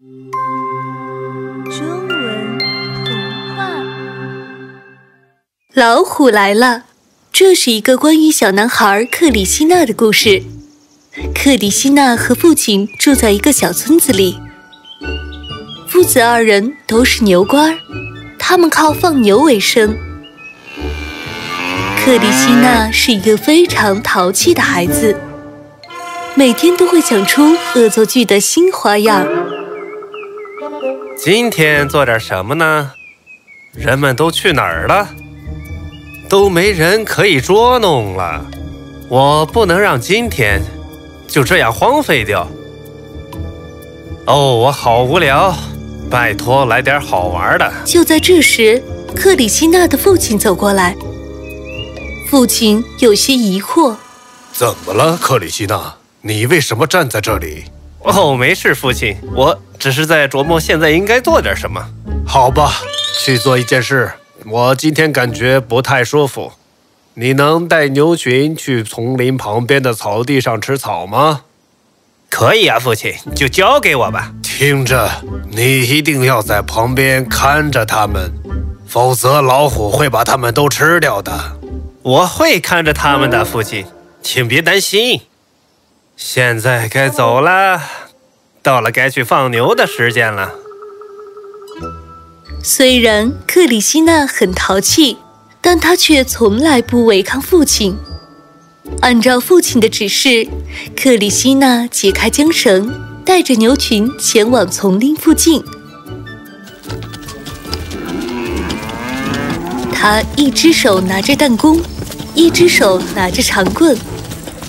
中文童话《老虎来了》，这是一个关于小男孩克里希纳的故事。克里希纳和父亲住在一个小村子里，父子二人都是牛倌，他们靠放牛为生。克里希纳是一个非常淘气的孩子，每天都会想出恶作剧的新花样。今天做点什么呢？人们都去哪儿了？都没人可以捉弄了。我不能让今天就这样荒废掉。哦，我好无聊，拜托来点好玩的。就在这时，克里希娜的父亲走过来。父亲有些疑惑：“怎么了，克里希娜？你为什么站在这里？”哦，没事，父亲，我只是在琢磨现在应该做点什么。好吧，去做一件事。我今天感觉不太舒服。你能带牛群去丛林旁边的草地上吃草吗？可以啊，父亲，就交给我吧。听着，你一定要在旁边看着他们，否则老虎会把他们都吃掉的。我会看着他们的，父亲，请别担心。现在该走了，到了该去放牛的时间了。虽然克里希纳很淘气，但他却从来不违抗父亲。按照父亲的指示，克里希纳解开缰绳，带着牛群前往丛林附近。他一只手拿着弹弓，一只手拿着长棍。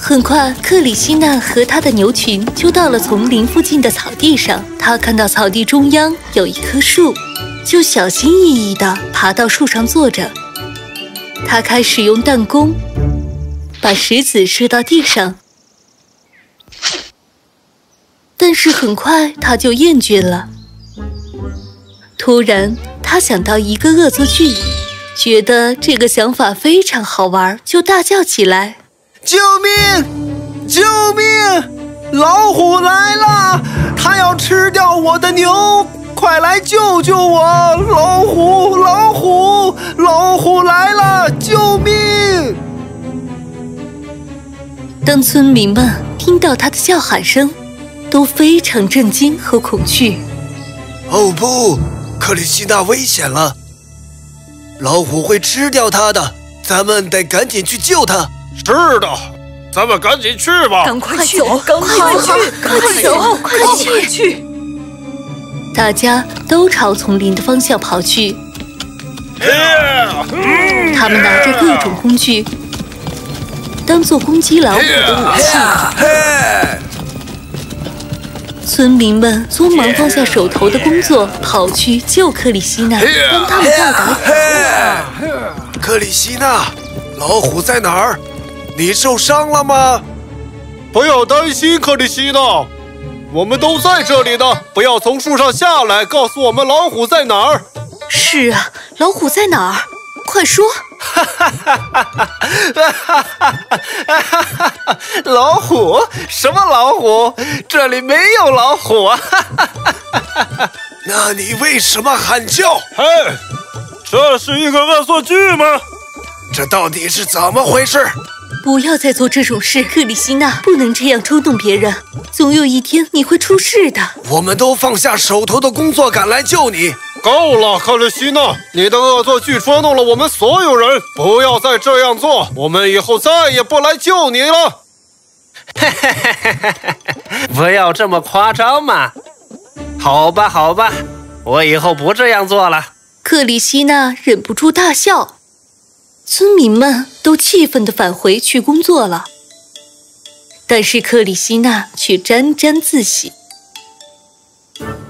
很快，克里希娜和他的牛群就到了丛林附近的草地上。他看到草地中央有一棵树，就小心翼翼地爬到树上坐着。他开始用弹弓把石子射到地上，但是很快他就厌倦了。突然，他想到一个恶作剧，觉得这个想法非常好玩，就大叫起来。救命！救命！老虎来了，它要吃掉我的牛！快来救救我！老虎，老虎，老虎来了！救命！当村民们听到他的叫喊声，都非常震惊和恐惧。哦不，克里希纳危险了！老虎会吃掉他的，咱们得赶紧去救他。是的，咱们赶紧去吧！赶快去，赶快去，快走，快去！大家都朝丛林的方向跑去。他们拿着各种工具，当做攻击老虎的武器。村民们匆忙放下手头的工作，跑去救克里希娜，帮他们到达。克里希娜，老虎在哪儿？你受伤了吗？不要担心，克里希娜，我们都在这里呢。不要从树上下来，告诉我们老虎在哪儿。是啊，老虎在哪儿？快说！哈哈哈哈哈哈！老虎？什么老虎？这里没有老虎啊！哈哈哈哈那你为什么喊叫？嘿，这是一个恶作剧吗？这到底是怎么回事？不要再做这种事，克里希娜，不能这样冲动别人。总有一天你会出事的。我们都放下手头的工作，赶来救你。够了，克里希娜，你的恶作剧捉弄了我们所有人，不要再这样做，我们以后再也不来救你了。嘿嘿嘿嘿嘿嘿，不要这么夸张嘛。好吧，好吧，我以后不这样做了。克里希娜忍不住大笑。村民们都气愤地返回去工作了，但是克里希纳却沾沾自喜。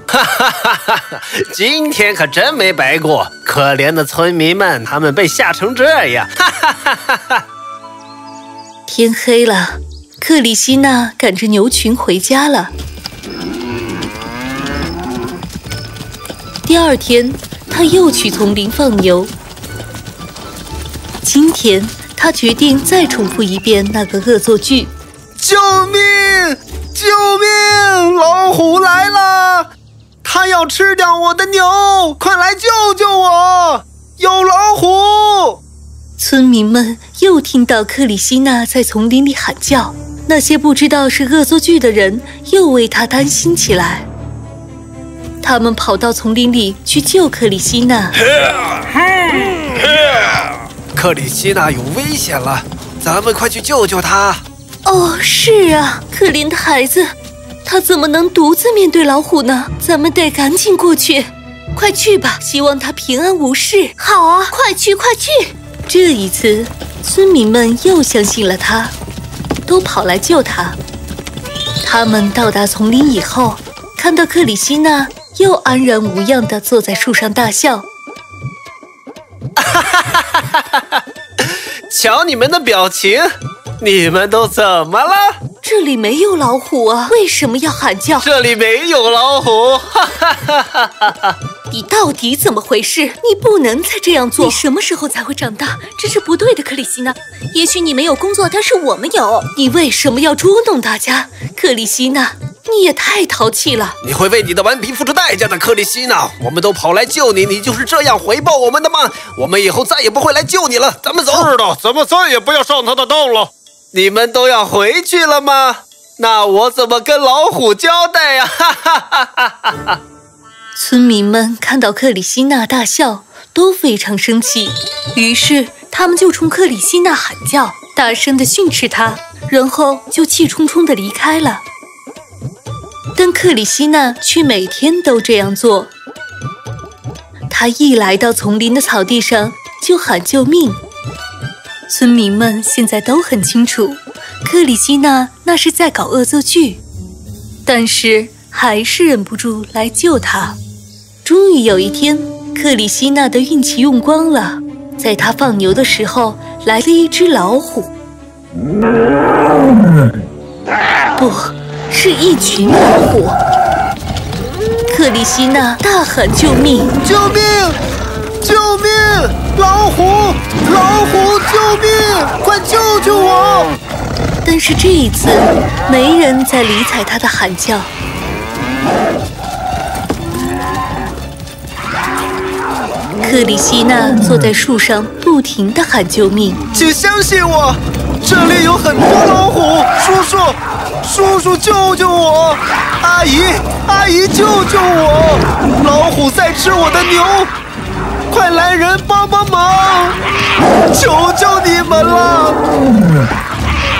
哈哈哈哈哈！今天可真没白过，可怜的村民们，他们被吓成这样。哈哈哈哈哈！天黑了，克里希纳赶着牛群回家了。第二天，他又去丛林放牛。今天，他决定再重复一遍那个恶作剧。救命！救命！老虎来了！要吃掉我的牛！快来救救我！有老虎！村民们又听到克里希娜在丛林里喊叫，那些不知道是恶作剧的人又为他担心起来。他们跑到丛林里去救克里希那。克里希那有危险了，咱们快去救救他！哦，是啊，可怜的孩子，他怎么能独自面对老虎呢？咱们得赶紧过去，快去吧！希望他平安无事。好啊，快去快去！这一次，村民们又相信了他，都跑来救他。他们到达丛林以后，看到克里希那又安然无恙地坐在树上大笑。哈哈哈哈哈哈！瞧你们的表情，你们都怎么了？这里没有老虎啊，为什么要喊叫？这里没有老虎，哈哈哈哈哈哈！你到底怎么回事？你不能再这样做！你什么时候才会长大？这是不对的，克里希娜。也许你没有工作，但是我们有。你为什么要捉弄大家，克里希娜？你也太淘气了！你会为你的顽皮付出代价的，克里希娜。我们都跑来救你，你就是这样回报我们的吗？我们以后再也不会来救你了。咱们走。是的，咱们再也不要上他的当了。你们都要回去了吗？那我怎么跟老虎交代呀？哈哈哈哈哈哈！村民们看到克里希娜大笑，都非常生气，于是他们就冲克里希娜喊叫，大声的训斥他，然后就气冲冲的离开了。但克里希娜却每天都这样做。他一来到丛林的草地上就喊救命。村民们现在都很清楚，克里希娜那是在搞恶作剧，但是还是忍不住来救他。终于有一天，克里希娜的运气用光了，在他放牛的时候来了一只老虎。不。是一群老虎，克里希娜大喊救命！救命！救命！老虎！老虎！救命！快救救我！但是这一次，没人再理睬他的喊叫。克里希娜坐在树上，不停地喊救命。请相信我，这里有很多老虎，叔叔。叔叔，救救我！阿姨，阿姨，救救我！老虎在吃我的牛，快来人帮帮忙！求求你们了，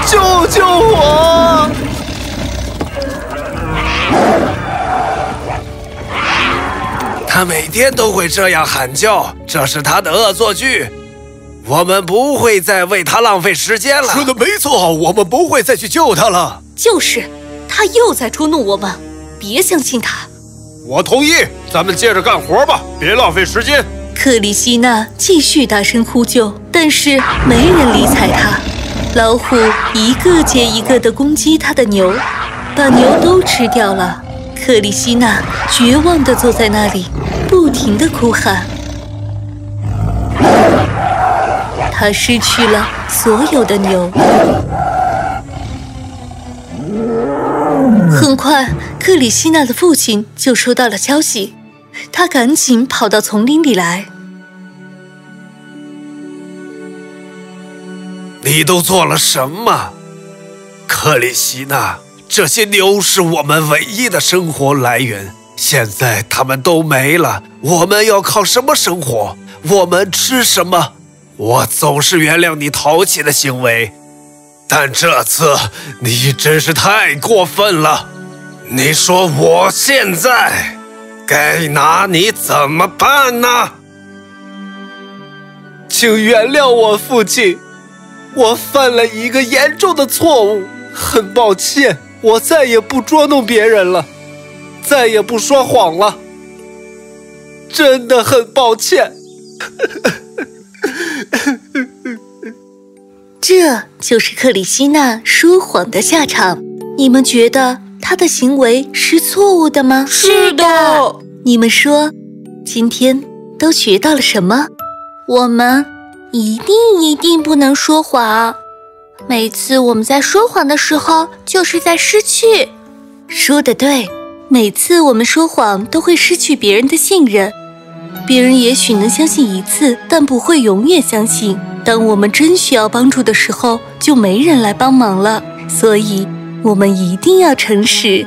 救救我！他每天都会这样喊叫，这是他的恶作剧。我们不会再为他浪费时间了。说的没错，我们不会再去救他了。就是，他又在捉弄我们，别相信他。我同意，咱们接着干活吧，别浪费时间。克里希娜继续大声呼救，但是没人理睬他。老虎一个接一个地攻击他的牛，把牛都吃掉了。克里希娜绝望地坐在那里，不停地哭喊。他失去了所有的牛。很快，克里希娜的父亲就收到了消息，他赶紧跑到丛林里来。你都做了什么，克里希娜？这些牛是我们唯一的生活来源，现在它们都没了，我们要靠什么生活？我们吃什么？我总是原谅你淘气的行为。但这次你真是太过分了！你说我现在该拿你怎么办呢？请原谅我，父亲，我犯了一个严重的错误，很抱歉，我再也不捉弄别人了，再也不说谎了，真的很抱歉。这就是克里希娜说谎的下场。你们觉得她的行为是错误的吗？是的。你们说，今天都学到了什么？我们一定一定不能说谎。每次我们在说谎的时候，就是在失去。说的对，每次我们说谎都会失去别人的信任，别人也许能相信一次，但不会永远相信。当我们真需要帮助的时候，就没人来帮忙了。所以，我们一定要诚实。